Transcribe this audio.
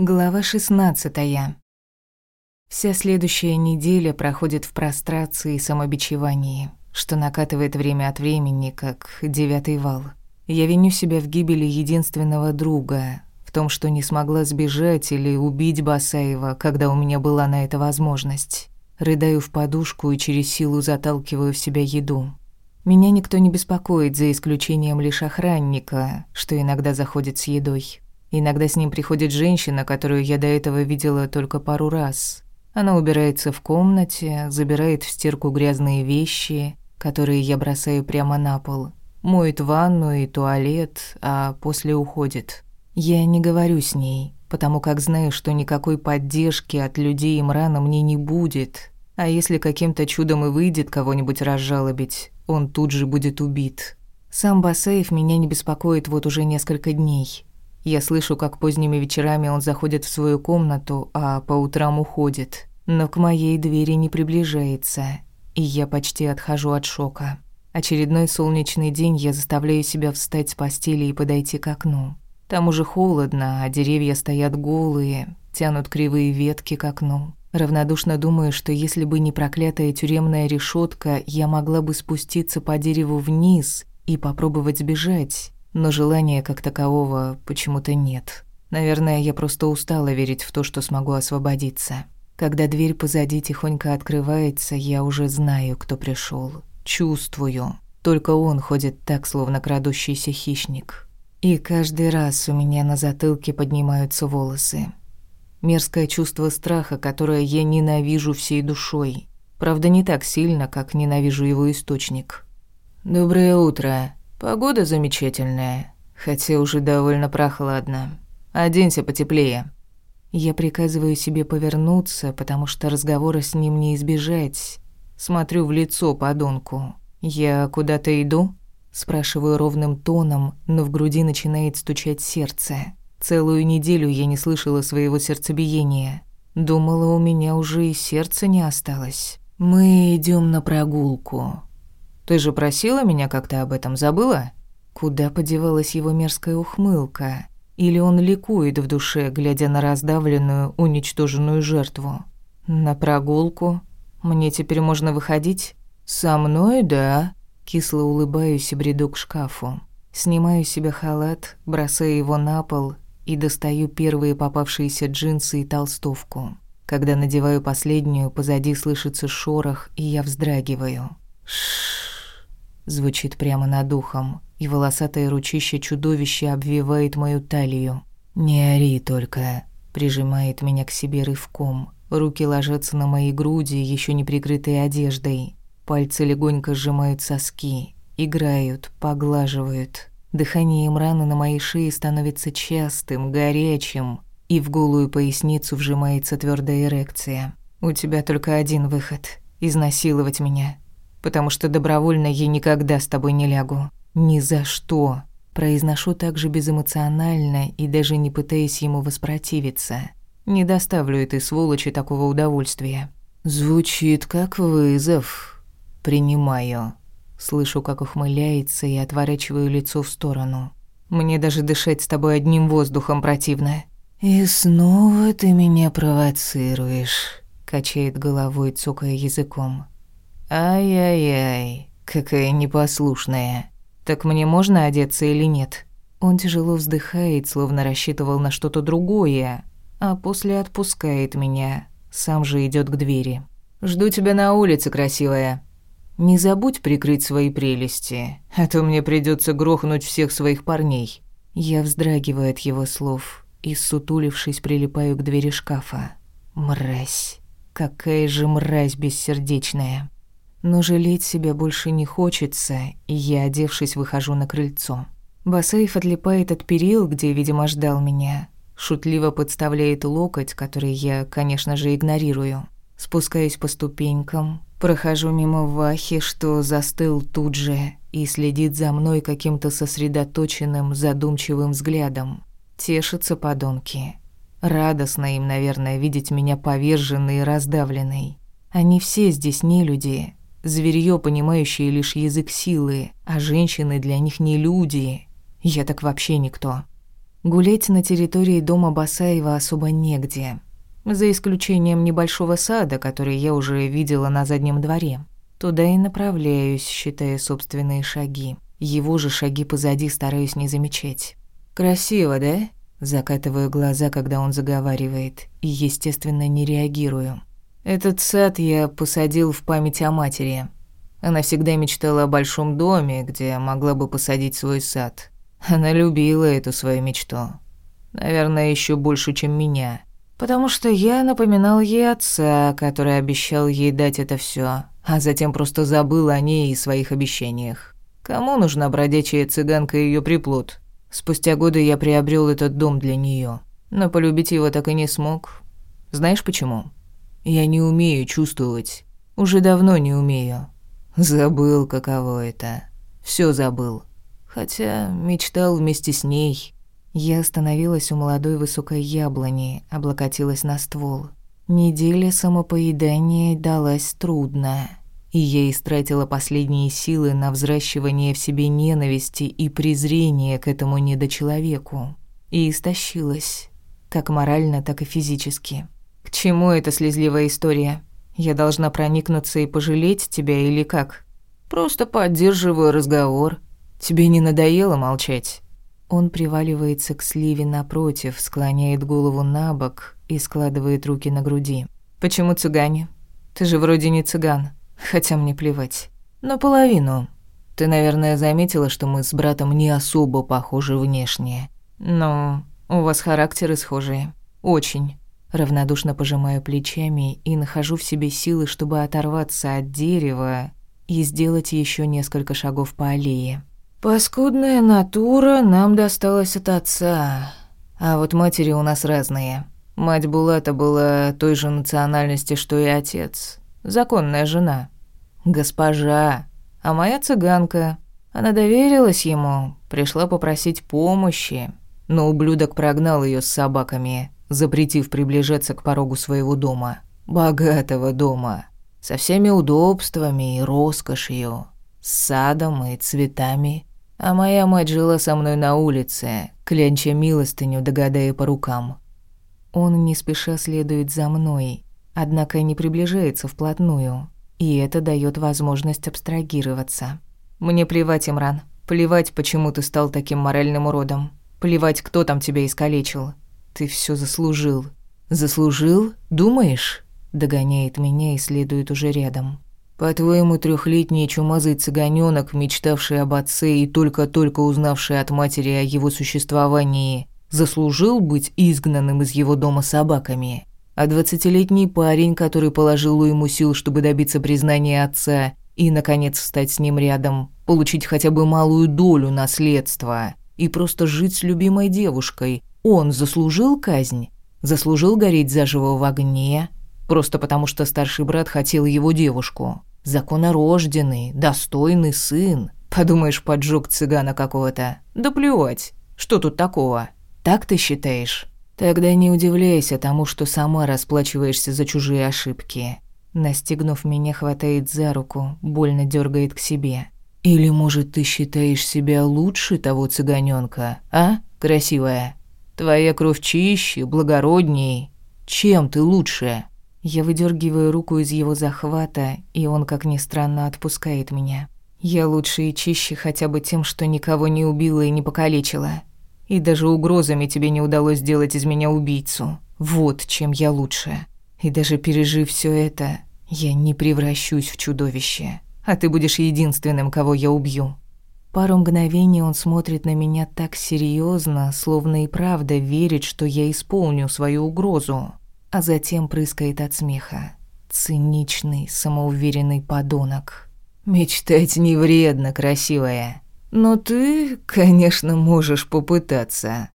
Глава 16. Вся следующая неделя проходит в прострации и самобичевании, что накатывает время от времени, как девятый вал. Я виню себя в гибели единственного друга, в том, что не смогла сбежать или убить Басаева, когда у меня была на это возможность. Рыдаю в подушку и через силу заталкиваю в себя еду. Меня никто не беспокоит, за исключением лишь охранника, что иногда заходит с едой. Иногда с ним приходит женщина, которую я до этого видела только пару раз. Она убирается в комнате, забирает в стирку грязные вещи, которые я бросаю прямо на пол, моет ванну и туалет, а после уходит. Я не говорю с ней, потому как знаю, что никакой поддержки от людей Имрана мне не будет. А если каким-то чудом и выйдет кого-нибудь разжалобить, он тут же будет убит. Сам Басаев меня не беспокоит вот уже несколько дней. Я слышу, как поздними вечерами он заходит в свою комнату, а по утрам уходит. Но к моей двери не приближается, и я почти отхожу от шока. Очередной солнечный день я заставляю себя встать с постели и подойти к окну. Там уже холодно, а деревья стоят голые, тянут кривые ветки к окну. Равнодушно думаю, что если бы не проклятая тюремная решетка, я могла бы спуститься по дереву вниз и попробовать сбежать но желания как такового почему-то нет. Наверное, я просто устала верить в то, что смогу освободиться. Когда дверь позади тихонько открывается, я уже знаю, кто пришел. Чувствую. Только он ходит так, словно крадущийся хищник. И каждый раз у меня на затылке поднимаются волосы. Мерзкое чувство страха, которое я ненавижу всей душой. Правда, не так сильно, как ненавижу его источник. «Доброе утро», Погода замечательная, хотя уже довольно прохладно. Оденься потеплее. Я приказываю себе повернуться, потому что разговора с ним не избежать. Смотрю в лицо подонку. «Я куда-то иду?» Спрашиваю ровным тоном, но в груди начинает стучать сердце. Целую неделю я не слышала своего сердцебиения. Думала, у меня уже и сердца не осталось. «Мы идем на прогулку», ты же просила меня как-то об этом, забыла? Куда подевалась его мерзкая ухмылка? Или он ликует в душе, глядя на раздавленную, уничтоженную жертву? На прогулку? Мне теперь можно выходить? Со мной, да. Кисло улыбаюсь и бреду к шкафу. Снимаю себе халат, бросаю его на пол и достаю первые попавшиеся джинсы и толстовку. Когда надеваю последнюю, позади слышится шорох, и я вздрагиваю. Шш звучит прямо над ухом, и волосатое ручище чудовища обвивает мою талию. «Не ори только», — прижимает меня к себе рывком. Руки ложатся на мои груди, еще не прикрытые одеждой. Пальцы легонько сжимают соски, играют, поглаживают. Дыхание Имрана на моей шее становится частым, горячим, и в голую поясницу вжимается твердая эрекция. «У тебя только один выход — изнасиловать меня потому что добровольно я никогда с тобой не лягу. Ни за что. Произношу также безэмоционально и даже не пытаясь ему воспротивиться. Не доставлю этой сволочи такого удовольствия. Звучит как вызов. Принимаю. Слышу, как ухмыляется и отворачиваю лицо в сторону. Мне даже дышать с тобой одним воздухом противно. И снова ты меня провоцируешь, качает головой, цокая языком. Ай-яй-яй, какая непослушная. Так мне можно одеться или нет? Он тяжело вздыхает, словно рассчитывал на что-то другое, а после отпускает меня. Сам же идет к двери. Жду тебя на улице, красивая. Не забудь прикрыть свои прелести, а то мне придется грохнуть всех своих парней. Я вздрагиваю от его слов и, сутулившись, прилипаю к двери шкафа. Мразь. Какая же мразь бессердечная. Но жалеть себя больше не хочется, и я, одевшись, выхожу на крыльцо. Басаев отлипает от перил, где, видимо, ждал меня. Шутливо подставляет локоть, который я, конечно же, игнорирую. Спускаюсь по ступенькам, прохожу мимо Вахи, что застыл тут же, и следит за мной каким-то сосредоточенным, задумчивым взглядом. Тешатся подонки. Радостно им, наверное, видеть меня поверженной и раздавленной. Они все здесь не люди, Зверьё, понимающее лишь язык силы, а женщины для них не люди. Я так вообще никто. Гулять на территории дома Басаева особо негде. За исключением небольшого сада, который я уже видела на заднем дворе. Туда и направляюсь, считая собственные шаги. Его же шаги позади стараюсь не замечать. «Красиво, да?» Закатываю глаза, когда он заговаривает, и, естественно, не реагирую. Этот сад я посадил в память о матери. Она всегда мечтала о большом доме, где могла бы посадить свой сад. Она любила эту свою мечту. Наверное, еще больше, чем меня. Потому что я напоминал ей отца, который обещал ей дать это все, а затем просто забыл о ней и своих обещаниях. Кому нужна бродячая цыганка и ее приплод? Спустя годы я приобрел этот дом для нее, но полюбить его так и не смог. Знаешь почему? Я не умею чувствовать. Уже давно не умею. Забыл, каково это. Все забыл. Хотя мечтал вместе с ней. Я остановилась у молодой высокой яблони, облокотилась на ствол. Неделя самопоедания далась трудно, и я истратила последние силы на взращивание в себе ненависти и презрения к этому недочеловеку. И истощилась, как морально, так и физически. К чему эта слезливая история? Я должна проникнуться и пожалеть тебя или как? Просто поддерживаю разговор, Тебе не надоело молчать?» Он приваливается к сливе напротив, склоняет голову на бок и складывает руки на груди. «Почему цыгане? Ты же вроде не цыган, хотя мне плевать. Наполовину. Ты, наверное, заметила, что мы с братом не особо похожи внешне. Но у вас характеры схожие. Очень». Равнодушно пожимаю плечами и нахожу в себе силы, чтобы оторваться от дерева и сделать еще несколько шагов по аллее. Паскудная натура нам досталась от отца, а вот матери у нас разные. Мать Булата была той же национальности, что и отец. Законная жена. Госпожа. А моя цыганка. Она доверилась ему, пришла попросить помощи. Но ублюдок прогнал ее с собаками, запретив приближаться к порогу своего дома. Богатого дома. Со всеми удобствами и роскошью. С садом и цветами. А моя мать жила со мной на улице, клянча милостыню, догадая по рукам. Он не спеша следует за мной, однако не приближается вплотную, и это дает возможность абстрагироваться. Мне плевать, Имран, плевать, почему ты стал таким моральным уродом. Плевать, кто там тебя искалечил. Ты все заслужил. Заслужил? Думаешь? Догоняет меня и следует уже рядом. По-твоему, трехлетний чумазый цыганёнок, мечтавший об отце и только-только узнавший от матери о его существовании, заслужил быть изгнанным из его дома собаками? А двадцатилетний парень, который положил ему сил, чтобы добиться признания отца и, наконец, стать с ним рядом, получить хотя бы малую долю наследства и просто жить с любимой девушкой, он заслужил казнь? Заслужил гореть заживо в огне, просто потому что старший брат хотел его девушку. Законорожденный, достойный сын. Подумаешь, поджог цыгана какого-то. Да плевать. Что тут такого? Так ты считаешь? Тогда не удивляйся тому, что сама расплачиваешься за чужие ошибки. Настигнув меня, хватает за руку, больно дергает к себе. Или, может, ты считаешь себя лучше того цыганёнка, а, красивая? Твоя кровь чище, благородней. Чем ты лучше? Я выдергиваю руку из его захвата, и он, как ни странно, отпускает меня. Я лучше и чище хотя бы тем, что никого не убила и не покалечила. И даже угрозами тебе не удалось сделать из меня убийцу. Вот чем я лучше. И даже пережив все это, я не превращусь в чудовище. А ты будешь единственным, кого я убью. Пару мгновений он смотрит на меня так серьезно, словно и правда верит, что я исполню свою угрозу а затем прыскает от смеха. Циничный, самоуверенный подонок. «Мечтать не вредно, красивая. Но ты, конечно, можешь попытаться».